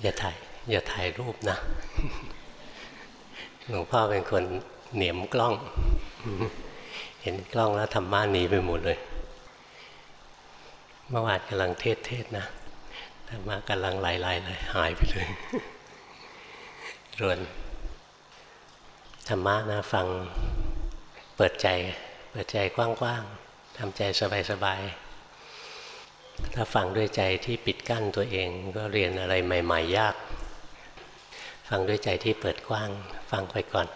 อย่าถ่าย อย่าถ่ายรูปนะ หลวงพ่อเป็นคนเหนียมกล้อง เห็นกล้องแล้วทำม่านหนีไปหมดเลย เมื่อวานกำลังเทศเทศนะธรรมะกำลังไหลๆเลยหายไปเลยรวนธรรมะนะฟังเปิดใจ เปิดใจกว้างๆทำใจสบายๆ ถ้าฟังด้วยใจที่ปิดกั้นตัวเองก็เรียนอะไรใหม่ ๆ ยาก ฟังด้วยใจที่เปิดกว้าง ฟังไปก่อน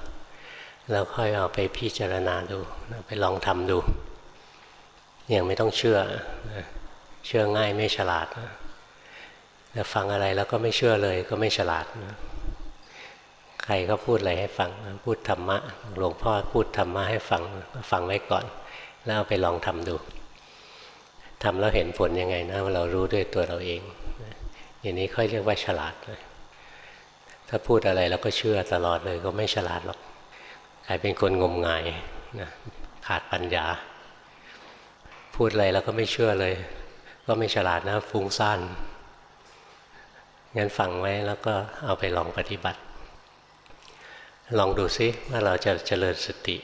แล้วค่อยเอาไปพิจารณาดูไปลองทำดูยังไม่ต้องเชื่อ เชื่อง่ายไม่ฉลาดแต่ฟังอะไรแล้วก็ไม่เชื่อเลยก็ไม่ฉลาดนะใครก็พูดอะไรให้ฟังพูดธรรมะหลวงพ่อพูดธรรมะให้ฟังฟังไว้ก่อน แล้วเอาไปลองทำดู ทำแล้วเห็นผลยังไงนะเรารู้ด้วยตัวเราเอง อย่างนี้ค่อยเรียกว่าฉลาดเลยถ้าพูดอะไรแล้วก็เชื่อตลอดเลยก็ไม่ฉลาดหรอกกลายเป็นคนงมงายนะขาดปัญญา พูดอะไรแล้วก็ไม่เชื่อเลย ก็ไม่ฉลาดนะฟุ้งซ่านงั้นฟังไว้แล้วก็เอาไปลองปฏิบัติ ลองดูซิว่าเราจะเจริญสติ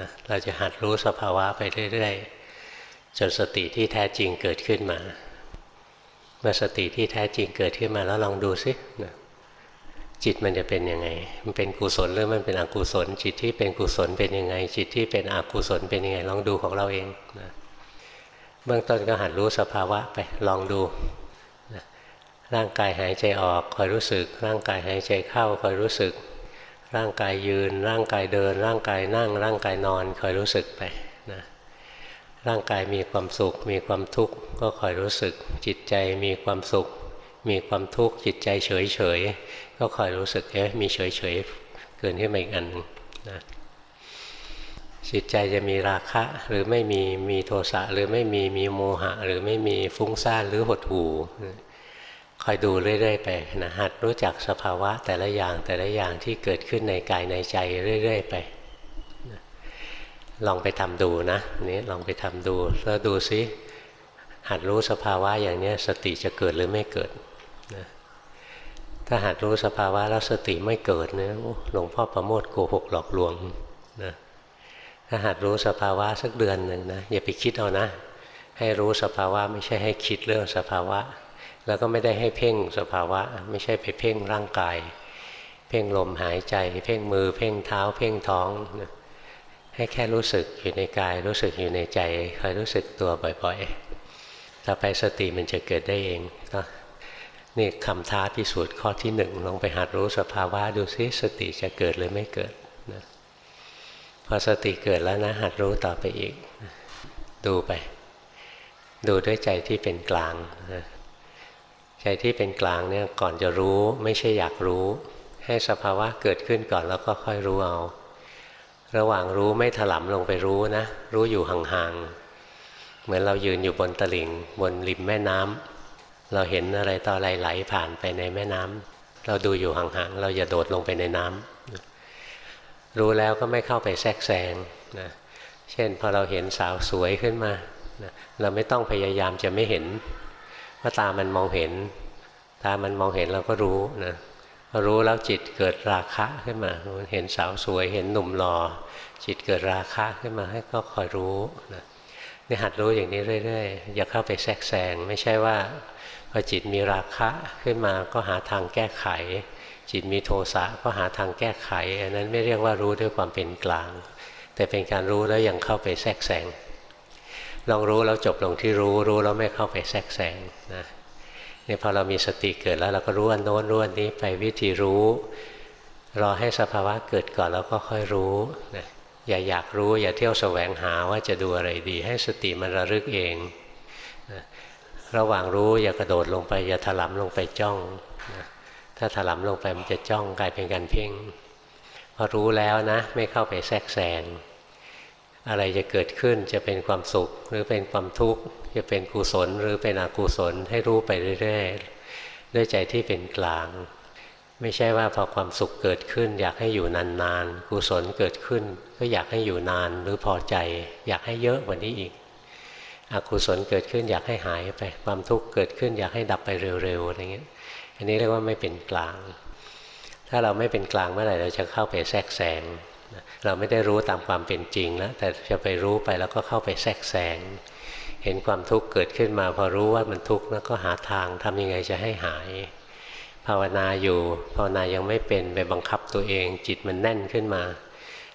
นะเราจะหัดรู้สภาวะไปเรื่อยๆ จนสติที่แท้จริงเกิดขึ้นมา เมื่อสติที่แท้จริงเกิดขึ้นมาแล้วลองดูซินะจิตมันจะเป็นยังไง มันเป็นกุศลหรือมันเป็นอกุศล จิตที่เป็นกุศลเป็นยังไง จิตที่เป็นอกุศลเป็นยังไง ลองดูของเราเองนะเบื้องต้นก็หัดรู้สภาวะไป ลองดูนะร่างกายหายใจออกคอยรู้สึก ร่างกายหายใจเข้าคอยรู้สึก ร่างกายยืน ร่างกายเดิน ร่างกายนั่ง ร่างกายนอนคอยรู้สึกไป ร่างกายมีความสุข มีความทุกข์ก็คอยรู้สึก จิตใจมีความสุข มีความทุกข์จิตใจเฉยเฉยก็คอยรู้สึกเอ๊ะมีเฉยเฉยเกินขึ้นมาอีกอันนึงนะจิตใจจะมีราคะหรือไม่มีมีโทสะหรือไม่มีมีโมหะ หรือไม่มีฟุ้งซ่านหรือหดหู่คอยดูเรื่อยๆไปนะหัดรู้จักสภาวะแต่ละอย่างแต่ละอย่างที่เกิดขึ้นในกายในใจเรื่อย ๆ ไป ลองไปทำดูนะนี้ลองไปทำดูแล้วดูซิหัดรู้สภาวะอย่างนี้สติจะเกิดหรือไม่เกิดนะถ้าหัดรู้สภาวะแล้วสติไม่เกิดเนะหลวงพ่อประโมทโกหกหลอกลวงนะถ้าหัดรู้สภาวะสักเดือนหนึ่งนะอย่าไปคิดเอานะ ให้รู้สภาวะไม่ใช่ให้คิดเรื่องสภาวะ แล้วก็ไม่ได้ให้เพ่งสภาวะ ไม่ใช่ไปเพ่งร่างกาย เพ่งลมหายใจ เพ่งมือ เพ่งเท้า เพ่งท้อง ให้แค่รู้สึกอยู่ในกาย รู้สึกอยู่ในใจคอยรู้สึกตัวบ่อยๆ ต่อไปสติมันจะเกิดได้เองก็นี่คำท้าพิสูจน์ข้อที่หนึ่งลองไปหัดรู้สภาวะดูซิสติจะเกิดหรือไม่เกิดนะพอสติเกิดแล้วนะหัดรู้ต่อไปอีกดูไป ดูด้วยใจที่เป็นกลางนะใจที่เป็นกลางเนี่ยก่อนจะรู้ไม่ใช่อยากรู้ ให้สภาวะเกิดขึ้นก่อนแล้วก็ค่อยรู้เอา ระหว่างรู้ไม่ถลำลงไปรู้นะ รู้อยู่ห่างๆ เหมือนเรายืนอยู่บนตลิ่ง บนริมแม่น้ำเราเห็นอะไรต่ออะไรไหลผ่านไปในแม่น้ำเราดูอยู่ห่างๆ เราอย่าโดดลงไปในน้ำรู้แล้วก็ไม่เข้าไปแทรกแซงนะเช่นพอเราเห็นสาวสวยขึ้นมาเราไม่ต้องพยายามจะไม่เห็นพราะตามันมองเห็น ตามันมองเห็นเราก็รู้นะ รู้แล้วจิตเกิดราคะขึ้นมาเห็นสาวสวยเห็นหนุ่มหล่อจิตเกิดราคะขึ้นมาให้ก็คอยรู้นะนี่หัดรู้อย่างนี้เรื่อยๆ อย่าเข้าไปแทรกแซงไม่ใช่ว่าพอจิตมีราคะขึ้นมาก็หาทางแก้ไข จิตมีโทสะก็หาทางแก้ไข อันนั้นไม่เรียกว่ารู้ด้วยความเป็นกลาง แต่เป็นการรู้แล้วยังเข้าไปแทรกแซงลองรู้แล้วจบลงที่รู้รู้แล้วไม่เข้าไปแทรกแซงนะ นี่พอเรามีสติเกิดแล้วเราก็รู้อันโน้นรู้อันนี้ไปวิธีรู้ รอให้สภาวะเกิดก่อนแล้วก็ค่อยรู้นะอย่าอยากรู้อย่าเที่ยวแสวงหาว่าจะดูอะไรดี ให้สติมันระลึกเองนะระหว่างรู้อย่ากระโดดลงไป อย่าถลำลงไปจ้องนะถ้าถลำลงไปมันจะจ้องกลายเป็นการเพ่งพอรู้แล้วนะ ไม่เข้าไปแทรกแซง อะไรจะเกิดขึ้นจะเป็นความสุขหรือเป็นความทุกข์จะเป็นกุศลหรือเป็นอกุศลให้รู้ไปเรื่อยๆด้วยใจที่เป็นกลาง ไม่ใช่ว่าพอความสุขเกิดขึ้น อยากให้อยู่นานๆกุศลเกิดขึ้น ก็อยากให้อยู่นานหรือพอใจ อยากให้เยอะกว่านี้อีกอกุศลเกิดขึ้นอยากให้หายไปความทุกข์เกิดขึ้น อยากให้ดับไปเร็วๆอะไรเงี้ยอันนี้เรียกว่าไม่เป็นกลาง ถ้าเราไม่เป็นกลางเมื่อไหร่เราจะเข้าไปแทรกแซง เราไม่ได้รู้ตามความเป็นจริงแล้วแต่จะไปรู้ไปแล้วก็เข้าไปแทรกแซงเห็นความทุกข์เกิดขึ้นมา พอรู้ว่ามันทุกข์แล้วก็หาทางทำยังไงจะให้หาย ภาวนาอยู่ภาวนายังไม่เป็นไปบังคับตัวเอง จิตมันแน่นขึ้นมา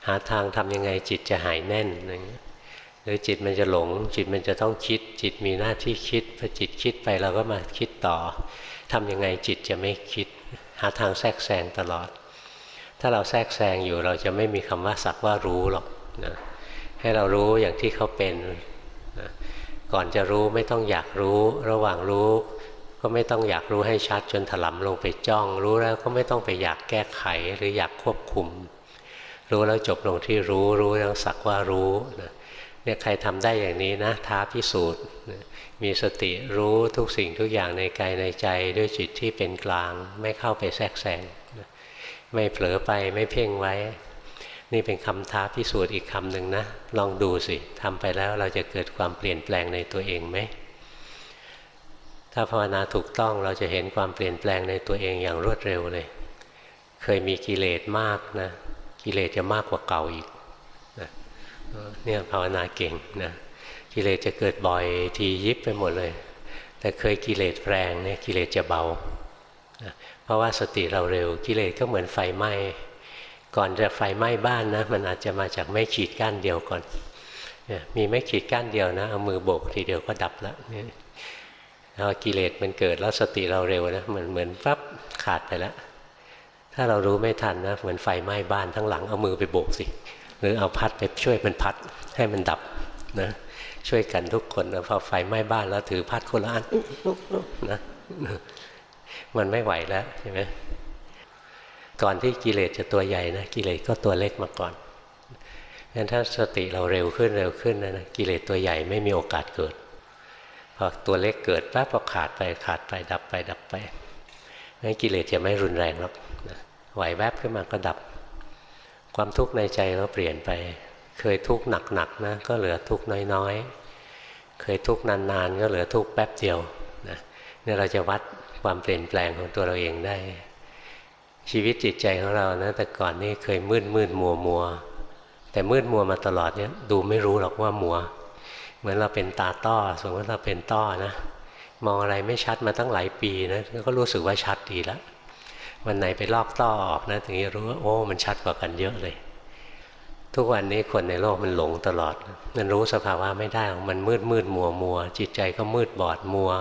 หาทางทำยังไงจิตจะหายแน่นหรือจิตมันจะหลง จิตมันจะต้องคิด จิตมีหน้าที่คิดพอจิตคิดไปเราก็มาคิดต่อทำยังไงจิตจะไม่คิด หาทางแทรกแซงตลอด ถ้าเราแทรกแซงอยู่เราจะไม่มีคำว่าสักว่ารู้หรอกนะให้เรารู้อย่างที่เขาเป็นนะก่อนจะรู้ไม่ต้องอยากรู้ ระหว่างรู้ก็ไม่ต้องอยากรู้ให้ชัดจนถลำลงไปจ้อง รู้แล้วก็ไม่ต้องไปอยากแก้ไขหรืออยากควบคุม รู้แล้วจบลงที่รู้รู้แล้วสักว่ารู้นะเนี่ยใครทำได้อย่างนี้นะท้าพิสูจน์มีสติรู้ทุกสิ่งทุกอย่างในกายในใจด้วยจิตที่เป็นกลางไม่เข้าไปแทรกแซง ไม่เผลอไปไม่เพ่งไว้ นี่เป็นคำท้าพิสูจน์อีกคำหนึ่งนะ ลองดูสิทำไปแล้วเราจะเกิดความเปลี่ยนแปลงในตัวเองไหมถ้าภาวนาถูกต้องเราจะเห็นความเปลี่ยนแปลงในตัวเองอย่างรวดเร็วเลย เคยมีกิเลสมากนะ กิเลสจะมากกว่าเก่าอีกนะเนี่ยภาวนาเก่งนะกิเลสจะเกิดบ่อยทียิบไปหมดเลย แต่เคยกิเลสแรงเนี่ยกิเลสจะเบา เพราะว่าสติเราเร็วกิเลสก็เหมือนไฟไหม้ก่อนจะไฟไหม้บ้านนะมันอาจจะมาจากไม่ขีดก้านเดียวก่อนมีไม่ขีดก้านเดียวนะเอามือโบกทีเดียวก็ดับแล้วพอกิเลสมันเกิดแล้วสติเราเร็วนะเหมือนเหมือนปั๊บขาดไปแล้วถ้าเรารู้ไม่ทันนะเหมือนไฟไหม้บ้านทั้งหลังเอามือไปโบกสิ หรือเอาพัดไปช่วยมันพัดให้มันดับนะช่วยกันทุกคนนะพอไฟไหม้บ้านแล้วถือพัดคนละอันนะ มันไม่ไหวแล้วใช่ไหมก่อนที่กิเลสจะตัวใหญ่นะกิเลสก็ตัวเล็กมาก่อนงั้นถ้าสติเราเร็วขึ้นเร็วขึ้นนะกิเลสตัวใหญ่ไม่มีโอกาสเกิดพอตัวเล็กเกิดแป๊บพอขาดไปขาดไปดับไปดับไปงั้นกิเลสจะไม่รุนแรงหรอกไหวแวบขึ้นมาก็ดับ ความทุกข์ในใจก็เปลี่ยนไป เคยทุกข์หนักๆนะก็เหลือทุกข์น้อยๆ เคยทุกข์นานๆ ก็เหลือทุกข์แป๊บเดียว นะนี่ยเราจะวัดความเปลี่ยนแปลงของตัวเราเองได้ ชีวิตจิตใจของเรานะแต่ก่อนนี่เคยมืดมืดมัวมัวแต่มืดมัวมาตลอดเนี่ยดูไม่รู้หรอกว่ามัว เหมือนเราเป็นตาต้อสมมติเราเป็นต้อนะมองอะไรไม่ชัดมาตั้งหลายปีนะก็รู้สึกว่าชัดดีแล้ววันไหนไปลอกต้อออกนะถึงจะรู้ว่าโอ้ มันชัดกว่ากันเยอะเลย ทุกวันนี้คนในโลกมันหลงตลอด มันรู้สภาวะไม่ได้มันมืดมืดมัวมัวจิตใจก็มืดบอดมัว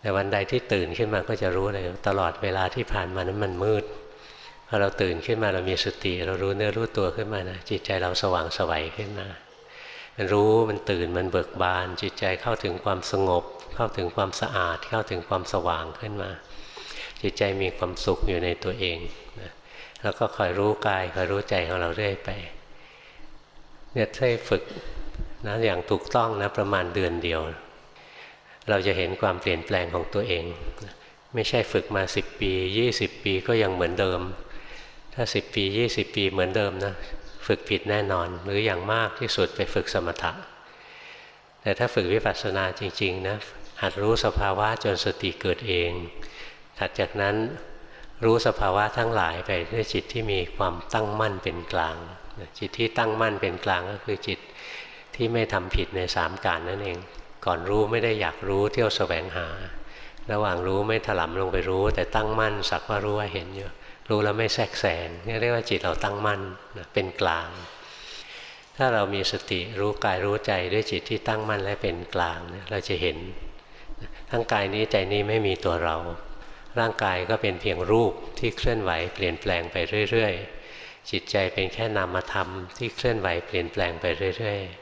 แต่วันใดที่ตื่นขึ้นมาก็จะรู้เลย ตลอดเวลาที่ผ่านมานั้นมันมืดพอเราตื่นขึ้นมาเรามีสติ เรารู้เนื้อรู้ตัวขึ้นมานะจิตใจเราสว่างสวัยขึ้นมา มันรู้มันตื่นมันเบิกบาน จิตใจเข้าถึงความสงบ เข้าถึงความสะอาด เข้าถึงความสว่างขึ้นมา จิตใจมีความสุขอยู่ในตัวเองนะแล้วก็คอยรู้กายคอยรู้ใจของเราเรื่อยไปเนี่ยถ้าฝึกนะอย่างถูกต้องนะประมาณเดือนเดียว เราจะเห็นความเปลี่ยนแปลงของตัวเอง ไม่ใช่ฝึกมา 10 ปี 20 ปีก็ยังเหมือนเดิม ถ้า 10 ปี 20 ปีเหมือนเดิมนะฝึกผิดแน่นอนหรืออย่างมากที่สุดไปฝึกสมถะ แต่ถ้าฝึกวิปัสสนาจริงๆนะหัดรู้สภาวะจนสติเกิดเอง ถัดจากนั้นรู้สภาวะทั้งหลายไปด้วยจิตที่มีความตั้งมั่นเป็นกลาง จิตที่ตั้งมั่นเป็นกลางก็คือจิตที่ไม่ทำผิดในสามการนั่นเอง ก่อนรู้ไม่ได้อยากรู้เที่ยวแสวงหา ระหว่างรู้ไม่ถลำลงไปรู้ แต่ตั้งมั่นสักว่ารู้ว่าเห็นอยู่รู้แล้วไม่แทรกแซงนี่เรียกว่าจิตเราตั้งมั่นเป็นกลาง ถ้าเรามีสติรู้กายรู้ใจด้วยจิตที่ตั้งมั่นและเป็นกลางเราจะเห็น ทั้งกายนี้ใจนี้ไม่มีตัวเรา ร่างกายก็เป็นเพียงรูปที่เคลื่อนไหวเปลี่ยนแปลงไปเรื่อย ๆ จิตใจเป็นแค่นามธรรมที่เคลื่อนไหวเปลี่ยนแปลงไปเรื่อย ๆ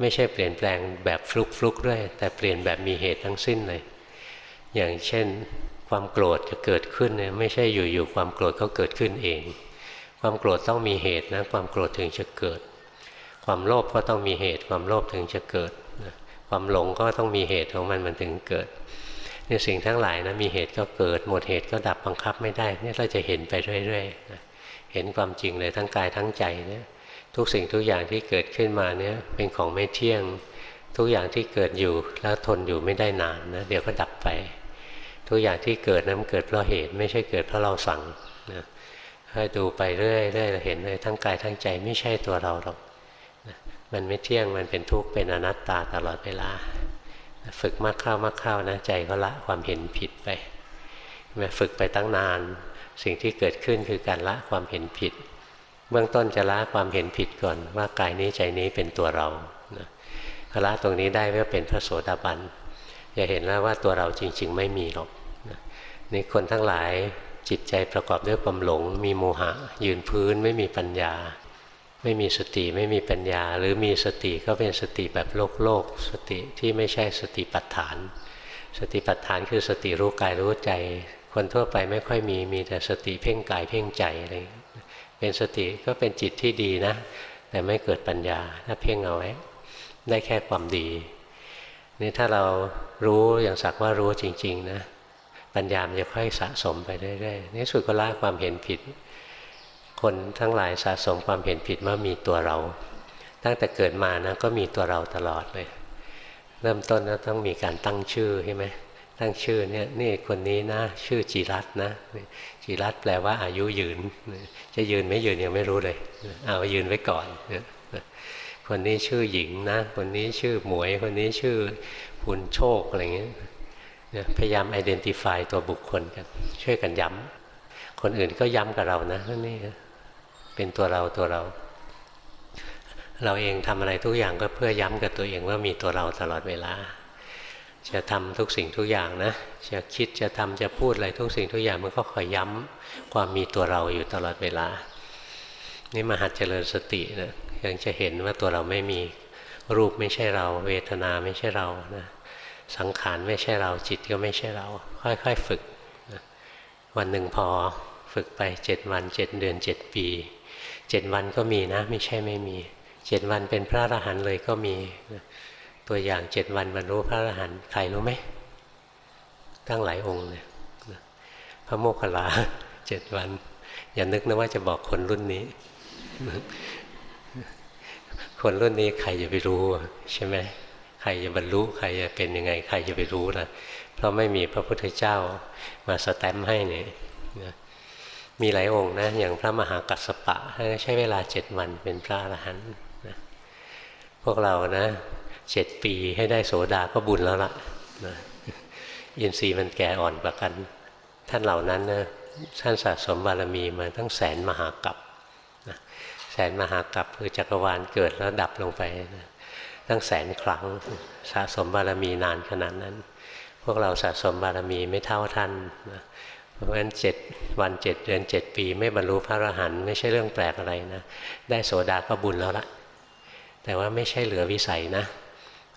ไม่ใช่เปลี่ยนแปลงแบบฟลุกๆด้วย แต่เปลี่ยนแบบมีเหตุทั้งสิ้นเลย อย่างเช่น ความโกรธจะเกิดขึ้นเนี่ยไม่ใช่อยู่ๆความโกรธเขาเกิดขึ้นเอง ความโกรธต้องมีเหตุนะความโกรธถึงจะเกิด ความโลภก็ต้องมีเหตุ ความโลภถึงจะเกิดความหลงก็ต้องมีเหตุของมันมันถึงเกิดเนี่ยสิ่งทั้งหลายนะมีเหตุก็เกิด หมดเหตุก็ดับบังคับไม่ได้เนี่ยเราจะเห็นไปเรื่อยๆเห็นความจริงเลยทั้งกายทั้งใจเนี่ย ทุกสิ่งทุกอย่างที่เกิดขึ้นมาเนี่ยเป็นของไม่เที่ยง ทุกอย่างที่เกิดอยู่แล้วทนอยู่ไม่ได้นานนะเดี๋ยวก็ดับไป ทุกอย่างที่เกิดนั้นเกิดเพราะเหตุไม่ใช่เกิดเพราะเราสั่งนะให้ดูไปเรื่อยๆเราเห็นเลยทั้งกายทั้งใจไม่ใช่ตัวเราหรอกมันไม่เที่ยงมันเป็นทุกข์เป็นอนัตตาตลอดเวลา ฝึกมากเข้ามากเข้านะใจก็ละความเห็นผิดไปมาฝึกไปตั้งนาน สิ่งที่เกิดขึ้นคือการละความเห็นผิด เบื้องต้นจะละความเห็นผิดก่อนว่ากายนี้ใจนี้เป็นตัวเรานะละตรงนี้ได้ก็เป็นพระโสดาบันจะเห็นแล้วว่าตัวเราจริง ๆ ไม่มีหรอกนี่คนทั้งหลายจิตใจประกอบด้วยความหลง มีโมหะ ยืนพื้นไม่มีปัญญา ไม่มีสติไม่มีปัญญา หรือมีสติก็เป็นสติแบบโลกโลก สติที่ไม่ใช่สติปัฏฐาน สติปัฏฐานคือสติรู้กายรู้ใจ คนทั่วไปไม่ค่อยมีมีแต่สติเพ่งกายเพ่งใจอะไร เป็นสติก็เป็นจิตที่ดีนะ แต่ไม่เกิดปัญญาถ้าเพ่งเอาไว้ ได้แค่ความดี นี่ถ้าเรารู้อย่างสักว่ารู้จริง ๆ นะปัญญามันจะค่อยสะสมไปเรื่อยๆนี่สุดก็ละความเห็นผิด คนทั้งหลายสะสมความเห็นผิดว่ามีตัวเรา ตั้งแต่เกิดมานะก็มีตัวเราตลอดเลย เริ่มต้นก็ต้องมีการตั้งชื่อใช่ไหม ตั้งชื่อเนี่ยนี่คนนี้นะชื่อจีรัตนะจีรัตแปลว่าอายุยืน จะยืนไม่ยืนยังไม่รู้เลย เอายืนไว้ก่อนคนนี้ชื่อหญิงนะ คนนี้ชื่อหมวย คนนี้ชื่อพุนโชคอะไรเงี้ยพยายามไอดีนติฟายตัวบุคคลกันช่วยกันย้ำคนอื่นก็ย้ำกับเรานะนี่เป็นตัวเราตัวเรา เราเองทำอะไรทุกอย่างก็เพื่อย้ำกับตัวเองว่ามีตัวเราตลอดเวลา จะทำทุกสิ่งทุกอย่างนะจะคิดจะทำจะพูดอะไรทุกสิ่งทุกอย่างมันก็คอยย้ำความมีตัวเราอยู่ตลอดเวลา นี่มหัดเจริญสตินะยังจะเห็นว่าตัวเราไม่มีรูปไม่ใช่เรา เวทนาไม่ใช่เรานะสังขารไม่ใช่เราจิตก็ไม่ใช่เรา ค่อยๆฝึกวันหนึ่งพอฝึกไปเจ็ดวันเจ็ดเดือนเจ็ดปีเจ็ดวันก็มีนะ ไม่ใช่ไม่มีเจ็ดวันเป็นพระอรหันต์เลยก็มี ตัวอย่างเจ็ดวันบรรลุพระอรหันต์ใครรู้ไหมตั้งหลายองค์เลยพระโมคคัลลาเจ็ดวัน อย่านึกนะว่าจะบอกคนรุ่นนี้ คนรุ่นนี้ใครจะไปรู้ใช่ไหมใครจะบรรลุใครจะเป็นยังไง ใครจะไปรู้ล่ะเพราะไม่มีพระพุทธเจ้ามาสแตมให้เนี่ยมีหลายองค์นะอย่างพระมหากัสสปะท่านใช้เวลาเจ็ดวันเป็นพระอรหันต์พวกเรานะ เจ็ดปีให้ได้โสดาก็บุญแล้วล่ะนะอินทรีย์มันแก่อ่อนกว่ากัน ท่านเหล่านั้นนะท่านสะสมบารมีมาตั้งแสนมหากัปแสนมหากัปคือจักรวาลเกิดแล้วดับลงไปนะตั้งแสนครั้งสะสมบารมีนานขนาดนั้น พวกเราสะสมบารมีไม่เท่าท่านนะเพราะฉะนั้นเจ็ดวันเจ็ดเดือนเจ็ดปี ไม่บรรลุพระอรหันต์ไม่ใช่เรื่องแปลกอะไรนะ ได้โสดาก็บุญแล้วละแต่ว่าไม่ใช่เหลือวิสัยนะ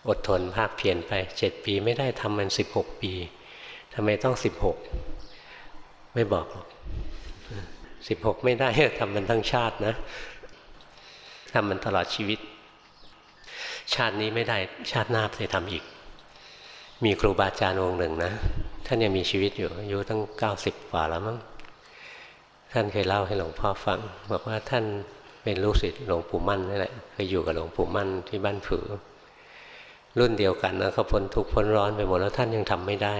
อดทนภาคเพียรไปเจ็ดปีไม่ได้ทำมันสิบหกปีทำไมต้องสิบหกไม่บอกหรอกสิบหกไม่ได้ทำมันทั้งชาตินะทำมันตลอดชีวิต ชาตินี้ไม่ได้ชาติหน้าจะทำอีก มีครูบาอาจารย์องค์หนึ่งนะท่านยังมีชีวิตอยู่อายุตั้งเก้าสิบกว่าแล้วมั้งท่านเคยเล่าให้หลวงพ่อฟัง บอกว่าท่านเป็นลูกศิษย์หลวงปู่มั่นนี่แหละเคยอยู่กับหลวงปู่มั่นที่บ้านผือ รุ่นเดียวกันนะเขาพ้นทุกข์พ้นร้อนไปหมดแล้วท่านยังทำไม่ได้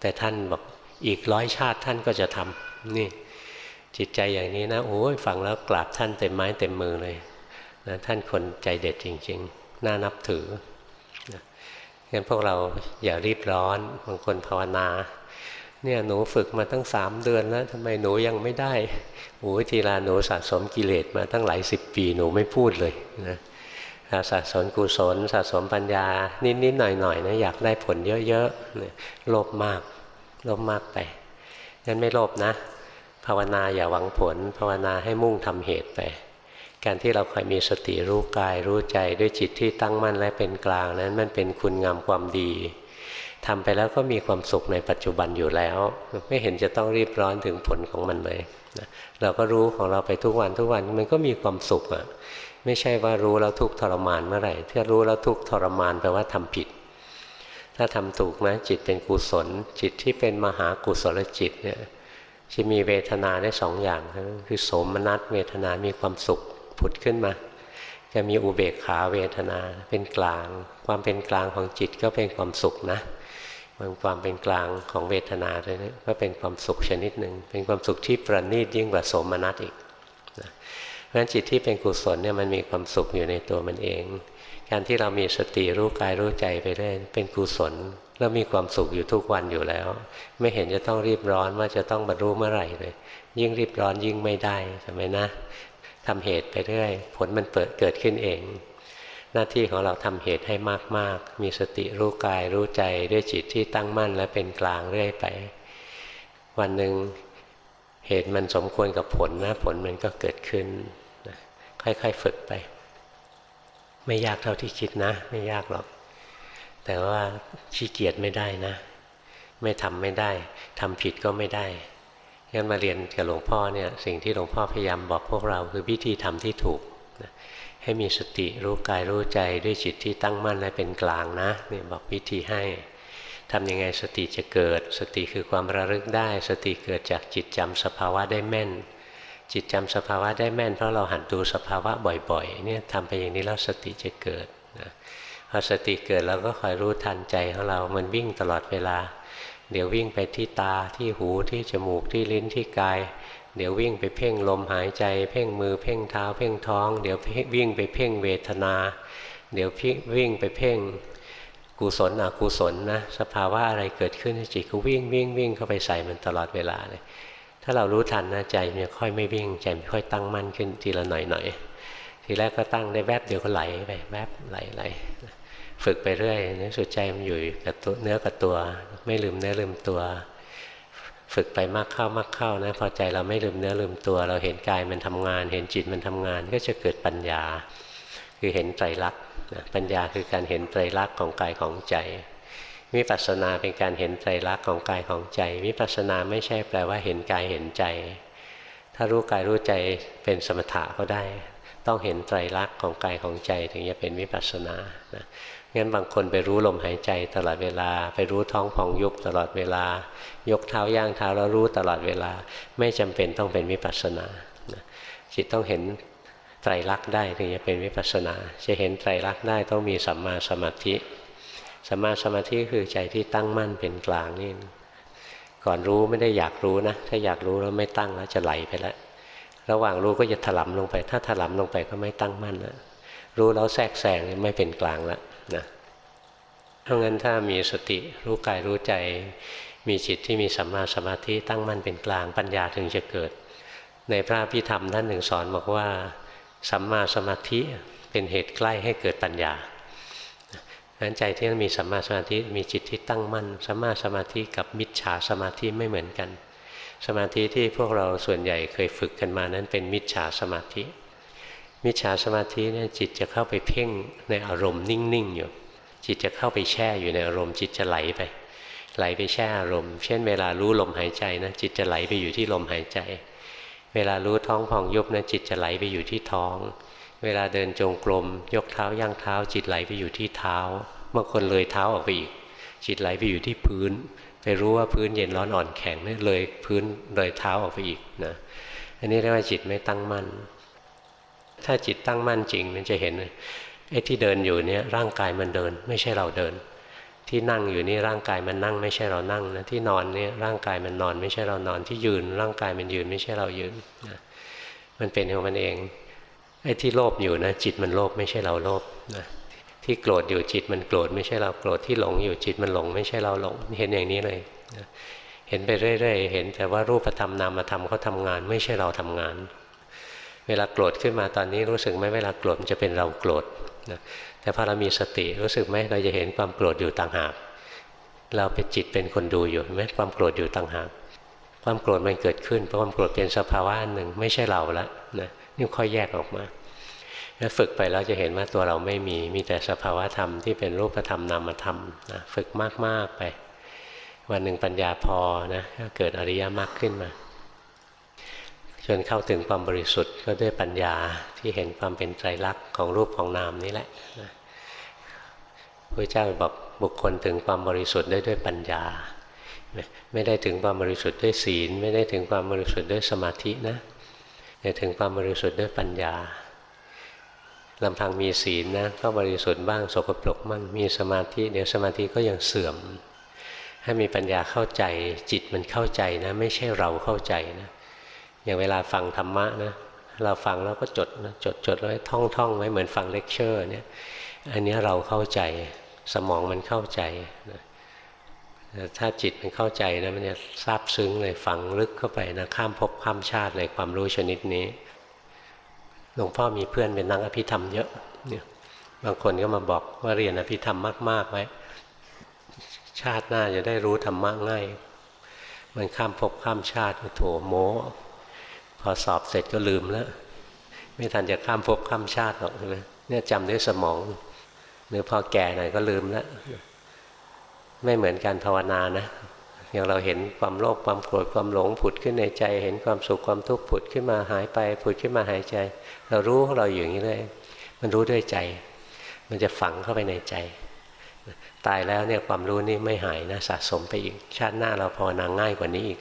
แต่ท่านบอกอีกร้อยชาติท่านก็จะทำนี่จิตใจอย่างนี้นะโอ้ยฟังแล้วกราบท่านเต็มไม้เต็มมือเลยนะท่านคนใจเด็ดจริง ๆ น่านับถืองั้นพวกเราอย่ารีบร้อนบางคนภาวนา เนี่ยหนูฝึกมาตั้งสามเดือนแล้วทำไมหนูยังไม่ได้โอ้ทีลาหนูสะสมกิเลสมาตั้งหลายสิบปีหนูไม่พูดเลยนะ สะสมกุศลสะสมปัญญา นิดๆหน่อยๆนะอยากได้ผลเยอะๆโลภมากโลภมากไปงั้นไม่โลภนะ ภาวนาอย่าหวังผล ภาวนาให้มุ่งทำเหตุไป การที่เราคอยมีสติรู้กายรู้ใจด้วยจิตที่ตั้งมั่นและเป็นกลางนั้นมันเป็นคุณงามความดีทำไปแล้วก็มีความสุขในปัจจุบันอยู่แล้ว ไม่เห็นจะต้องรีบร้อนถึงผลของมันเลยนะเราก็รู้ของเราไปทุกวันทุกวันมันก็มีความสุขอะ่ะ ไม่ใช่ว่ารู้แล้วทุกทรมานเมื่อไหร่ถ้ารู้แล้วทุกทรมานแปลว่าทำผิด ถ้าทำถูกนะจิตเป็นกุศล จิตที่เป็นมหากุศลจิตเนี่ยจะมีเวทนาได้สองอย่างคือโสมนัสเวทนามีความสุขผุดขึ้นมา จะมีอุเบกขาเวทนาเป็นกลาง ความเป็นกลางของจิตก็เป็นความสุขนะมันความเป็นกลางของเวทนาเลยนะก็เป็นความสุขชนิดหนึ่งเป็นความสุขที่ประณีตยิ่งกว่าสมนัตอีกนะ ราะฉะนั้นจิตที่เป็นกุศลเนี่ยมันมีความสุขอยู่ในตัวมันเอง การที่เรามีสติรู้กายรู้ใจไปเรื่อยเป็นกุศลแล้วมีความสุขอยู่ทุกวันอยู่แล้ว ไม่เห็นจะต้องรีบร้อนว่าจะต้องบรรลุเมื่อไหร่เลย ยิ่งรีบร้อนยิ่งไม่ได้ใช่ไหมนะทำเหตุไปเรื่อย ผลมันเปิดเกิดขึ้นเอง หน้าที่ของเราทำเหตุให้มาก ๆ มีสติรู้กายรู้ใจด้วยจิตที่ตั้งมั่นและเป็นกลางเรื่อยไป วันหนึ่งเหตุมันสมควรกับผลนะผลมันก็เกิดขึ้น ค่อย ๆ ฝึกไป ไม่ยากเท่าที่คิดนะ ไม่ยากหรอก แต่ว่าขี้เกียจไม่ได้นะ ไม่ทำไม่ได้ทำผิดก็ไม่ได้งั้นมาเรียนกับหลวงพ่อเนี่ยสิ่งที่หลวงพ่อพยายามบอกพวกเราคือวิธีทำที่ถูกนะให้มีสติรู้กายรู้ใจด้วยจิตที่ตั้งมั่นและเป็นกลางนะเนี่ยบอกวิธีให้ทำยังไงสติจะเกิด สติคือความระลึกได้ สติเกิดจากจิตจำสภาวะได้แม่น จิตจำสภาวะได้แม่นเพราะเราหันดูสภาวะบ่อยๆเนี่ยทำไปอย่างนี้แล้วสติจะเกิดนะพอสติเกิดเราก็คอยรู้ทันใจของเรามันวิ่งตลอดเวลา เดี๋ยววิ่งไปที่ตาที่หูที่จมูกที่ลิ้นที่กาย เดี๋ยววิ่งไปเพ่งลมหายใจ เพ่งมือเพ่งเท้า เพ่งท้อง เดี๋ยววิ่งไปเพ่งเวทนา เดี๋ยววิ่งไปเพ่งกุศลอกุศลนะสภาวะอะไรเกิดขึ้นในจิตก็วิ่งวิ่งวิ่งเข้าไปใส่มันตลอดเวลาเลย ถ้าเรารู้ทันนะใจมันค่อยไม่วิ่งใจมันค่อยตั้งมั่นขึ้นทีละหน่อยหน่อยทีแรกก็ตั้งได้แวบเดียวก็ไหลไปแวบไหลไหลฝึกไปเรื่อยในสุดใจมันอยู่กับตัวเนื้อกับตัว ไม่ลืมเนื้อลืมตัว ฝึกไปมากเข้ามากเข้านะพอใจเราไม่ลืมเนื้อลืมตัว เราเห็นกายมันทำงาน เห็นจิตมันทำงานก็จะเกิดปัญญา คือเห็นไตรลักษณ์ปัญญาคือการเห็นไตรลักษณ์ของกายของใจ วิปัสสนาเป็นการเห็นไตรลักษณ์ของกายของใจ วิปัสสนาไม่ใช่แปลว่าเห็นกายเห็นใจ ถ้ารู้กายรู้ใจเป็นสมถะก็ได้ ต้องเห็นไตรลักษณ์ของกายของใจ ถึงจะเป็นวิปัสสนานะงั้นบางคนไปรู้ลมหายใจตลอดเวลา ไปรู้ท้องผ่องยุบตลอดเวลา ยกเท้าย่างเท้าแล้วรู้ตลอดเวลา ไม่จำเป็นต้องเป็นวิปัสสนาจิตต้องเห็นไตรลักษณ์ได้ถึงจะเป็นวิปัสสนา จะเห็นไตรลักษณ์ได้ต้องมีสัมมาสมาธิ สัมมาสมาธิคือใจที่ตั้งมั่นเป็นกลางนี่ก่อนรู้ไม่ได้อยากรู้นะ ถ้าอยากรู้แล้วไม่ตั้งแล้วจะไหลไปแล้วระหว่างรู้ก็จะถลำลงไป ถ้าถลำลงไปก็ไม่ตั้งมั่นแล้วรู้แล้วแทรกแซงไม่เป็นกลางแล้วนะเพราะงั้นถ้ามีสติรู้กายรู้ใจ มีจิตที่มีสัมมาสมาธิตั้งมั่นเป็นกลาง ปัญญาถึงจะเกิด ในพระพิธรรมท่านหนึ่งสอนบอกว่า สัมมาสมาธิเป็นเหตุใกล้ให้เกิดปัญญา นั้นใจที่มีสัมมาสมาธิมีจิตที่ตั้งมั่นสัมมาสมาธิกับมิจฉาสมาธิไม่เหมือนกัน สมาธิที่พวกเราส่วนใหญ่เคยฝึกกันมานั้นเป็นมิจฉาสมาธิ มิจฉาสมาธิเนี่ยจิตจะเข้าไปเพ่งในอารมณ์นิ่งๆอยู่ จิตจะเข้าไปแช่อยู่ในอารมณ์จิตจะไหลไป ไหลไปแช่อารมณ์ เช่นเวลารู้ลมหายใจนะจิตจะไหลไปอยู่ที่ลมหายใจ เวลารู้ท้องพองยุบนะจิตจะไหลไปอยู่ที่ท้อง เวลาเดินจงกรมยกเท้าย่างเท้า จิตไหลไปอยู่ที่เท้าบางคนเลยเท้าออกไปอีก จิตไหลไปอยู่ที่พื้น ไปรู้ว่าพื้นเย็นร้อนอ่อนแข็งนี่เลยพื้นเลยเท้าออกไปอีกนะอันนี้เรียกว่าจิตไม่ตั้งมั่น ถ้าจิตตั้งมั่นจริงมันจะเห็นไอ้ที่เดินอยู่เนี่ยร่างกายมันเดิน ไม่ใช่เราเดิน ที่นั่งอยู่นี่ร่างกายมันนั่ง ไม่ใช่เรานั่งนะที่นอนเนี่ยร่างกายมันนอน ไม่ใช่เรานอนที่ยืน ร่างกายมันยืนไม่ใช่เรายืนนะมันเป็นของมันเอง ไอ้ที่โลภอยู่นะจิตมันโลภไม่ใช่เราโลภนะที่โกรธอยู่จิตมันโกรธไม่ใช่เราโกรธที่หลงอยู่จิตมันหลง ไม่ใช่เราหลง เห็นอย่างนี้เลยนะเห็นไปเรื่อยๆเห็นแต่ว่ารูปธรรมนามธรรมเขาทางาน ไม่ใช่เราทำงาน เวลาโกรธขึ้นมาตอนนี้รู้สึกไหมเวลาโกรธจะเป็นเราโกรธนะแต่พอเรามีสติรู้สึกไหมเราจะเห็นความโกรธอยู่ต่างหาก เราเป็นจิตเป็นคนดูอยู่ไหมความโกรธอยู่ต่างหาก ความโกรธมันเกิดขึ้นเพราะความโกรธเป็นสภาวะหนึ่งไม่ใช่เราละนะ นี่ค่อยแยกออกมาแล้วฝึกไปแล้วจะเห็นว่าตัวเราไม่มีมีแต่สภาวะธรรมที่เป็นรูปธรรมนามธรรมนะฝึกมากๆไป วันหนึ่งปัญญาพอนะก็เกิดอริยมรรคขึ้นมาจนเข้าถึงความบริสุทธิ์ก็ด้วยปัญญาที่เห็นความเป็นไตรลักษณ์ของรูปของนามนี่แหละพระเจ้าบอกบุคคลถึงความบริสุทธิ์ได้ด้วยปัญญา ไม่ได้ถึงความบริสุทธิ์ด้วยศีล ไม่ได้ถึงความบริสุทธิ์ด้วยสมาธินะ แต่ถึงความบริสุทธิ์ด้วยปัญญาลำพังมีศีลนะก็บริสุทธิ์บ้างสกปรกบ้างมีสมาธิ เดี๋ยวสมาธิก็ยังเสื่อมถ้มีปัญญาเข้าใจ จิตมันเข้าใจนะ ไม่ใช่เราเข้าใจนะอย่างเวลาฟังธรรมะนะเราฟังแล้วก็จดนะจดจดไว้ท่องท่องไว้เหมือนฟังเลคเชอร์เนี่ยอันนี้เราเข้าใจสมองมันเข้าใจนะ ถ้าจิตมันเข้าใจนะมันจะซาบซึ้งเลยฟังลึกเข้าไปนะข้ามภพข้ามชาติเลยความรู้ชนิดนี้หลวงพ่อมีเพื่อนเป็นนักอภิธรรมเยอะเนี่ยบางคนก็มาบอกว่าเรียนอภิธรรมมาก ๆไว้ ชาติหน้าจะได้รู้ธรรมะง่าย มันข้ามภพข้ามชาติโถโมพอสอบเสร็จก็ลืมแล้ว ไม่ทันจะข้ามภพข้ามชาติหรอกใช่ไหมเนี่ยจำด้วยสมอง หรือพอแก่หน่อยก็ลืมแล้ว ไม่เหมือนการภาวนานะอย่างเราเห็นความโลภความโกรธความหลงผุดขึ้นในใจ เห็นความสุขความทุกข์ผุดขึ้นมาหายไปผุดขึ้นมาหายใจ เรารู้เราอยู่อย่างนี้เลย มันรู้ด้วยใจ มันจะฝังเข้าไปในใจ ตายแล้วเนี่ยความรู้นี่ไม่หายนะสะสมไปอีก ชาติหน้าเราภาวนาง่ายกว่านี้อีก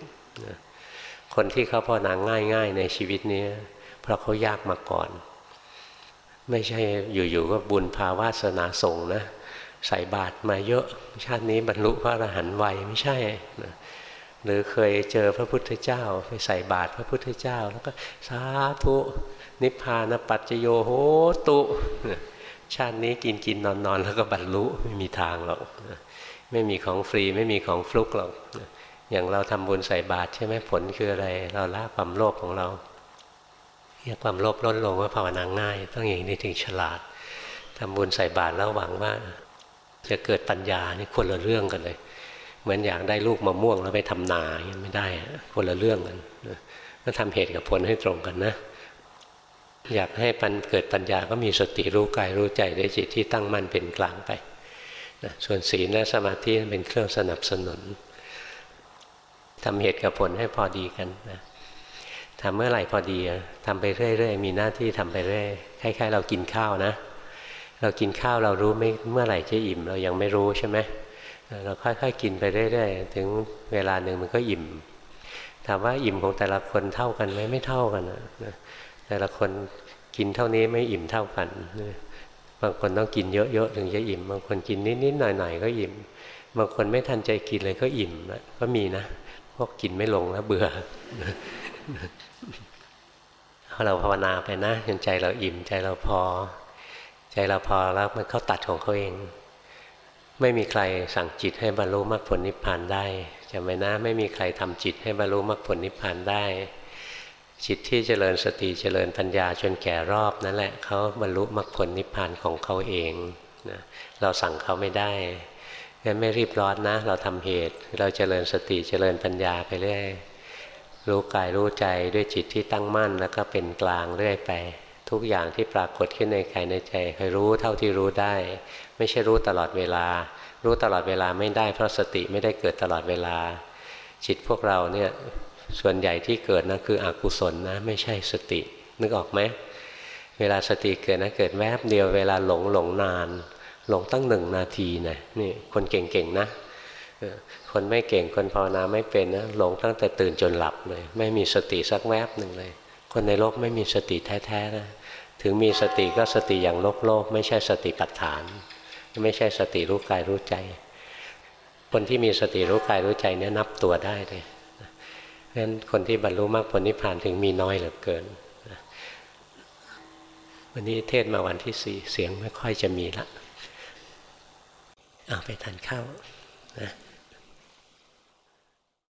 คนที่เขาภาวนาง่าย ๆ ในชีวิตนี้เพราะเขายากมาก่อน ไม่ใช่อยู่ๆก็บุญภาวาสนาส่งนะ ใส่บาตรมาเยอะชาตินี้บรรลุพระอรหันต์ไวไม่ใช่นะหรือเคยเจอพระพุทธเจ้าไปใส่บาตรพระพุทธเจ้า แล้วก็สาธุนิพพานปัจจโยโหตุชาตินี้กินกินนอนนอนแล้วก็บรรลุไม่มีทางหรอกไม่มีของฟรีไม่มีของฟลุกหรอกอย่างเราทำบุญใส่บาตรใช่ไหมผลคืออะไร เราละความโลภของเราเนี่ยความโลภลดลงว่าภาวนาง่าย ต้องอย่างนี้ถึงฉลาดทำบุญใส่บาตรแล้วหวังว่า จะเกิดปัญญานี่คนละเรื่องกันเลย เหมือนอยากได้ลูกมะม่วงแล้วไปทำนาไม่ได้คนละเรื่องกันก็ทำเหตุกับผลให้ตรงกันนะ อยากให้ปันเกิดปัญญาก็มีสติรู้กายรู้ใจได้จิตที่ตั้งมั่นเป็นกลางไปนะส่วนศีลและสมาธิเป็นเครื่องสนับสนุนทำเหตุกับผลให้พอดีกันนะทำเมื่อไหร่พอดีทำไปเรื่อยๆ มีหน้าที่ทำไปเรื่อยคล้ายๆเรากินข้าวนะ เรากินข้าวเรารู้ไม่เมื่อไหร่จะอิ่ม เรายังไม่รู้ใช่ไหมเราค่อยๆกินไปเรื่อยๆถึงเวลาหนึ่งมันก็อิ่ม ถามว่าอิ่มของแต่ละคนเท่ากันไหมไม่เท่ากันนะแต่ละคนกินเท่านี้ไม่อิ่มเท่ากันบางคนต้องกินเยอะๆถึงจะอิ่ม บางคนกินนิดๆหน่อยๆก็อิ่ม บางคนไม่ทันใจกินเลยก็อิ่มก็มีนะพวกกินไม่ลงแล้วเบื่อเราภาวนาไปนะจนใจเราอิ่มใจเราพอ ใจเราพอแล้วมันเขาตัดของเขาเอง ไม่มีใครสั่งจิตให้บรรลุมรรคผลนิพพานได้จำไว้นะไม่มีใครทำจิตให้บรรลุมรรคผลนิพพานได้ จิตที่เจริญสติเจริญปัญญาจนแก่รอบนั่นแหละเขาบรรลุมรรคผลนิพพานของเขาเองนะเราสั่งเขาไม่ได้งั้นไม่รีบร้อนนะ เราทำเหตุ เราเจริญสติเจริญปัญญาไปเรื่อยรู้กายรู้ใจด้วยจิตที่ตั้งมั่นแล้วก็เป็นกลางเรื่อยไป ทุกอย่างที่ปรากฏขึ้นในกายในใจให้รู้เท่าที่รู้ได้ ไม่ใช่รู้ตลอดเวลา รู้ตลอดเวลาไม่ได้เพราะสติไม่ได้เกิดตลอดเวลา จิตพวกเราเนี่ยส่วนใหญ่ที่เกิดนะคืออกุศลนะไม่ใช่สติ นึกออกไหมเวลาสติเกิดนะเกิดแวบเดียวเวลาหลงหลงนาน หลงตั้งหนึ่งนาทีนะนี่คนเก่งๆนะคนไม่เก่งคนภาวนาไม่เป็นนะหลงตั้งแต่ตื่นจนหลับเลย ไม่มีสติสักแวบหนึ่งเลย คนในโลกไม่มีสติแท้ๆนะ ถึงมีสติก็สติอย่างโลกโลกไม่ใช่สติปัฏฐาน ไม่ใช่สติรู้กายรู้ใจ คนที่มีสติรู้กายรู้ใจเนี่ยนับตัวได้เลยเพราะฉะนั้นคนที่บรรลุมรรคผลนิพพานถึงมีน้อยเหลือเกิน วันนี้เทศมาวันที่สี่เสียงไม่ค่อยจะมีละเอาไปทานข้าวนะ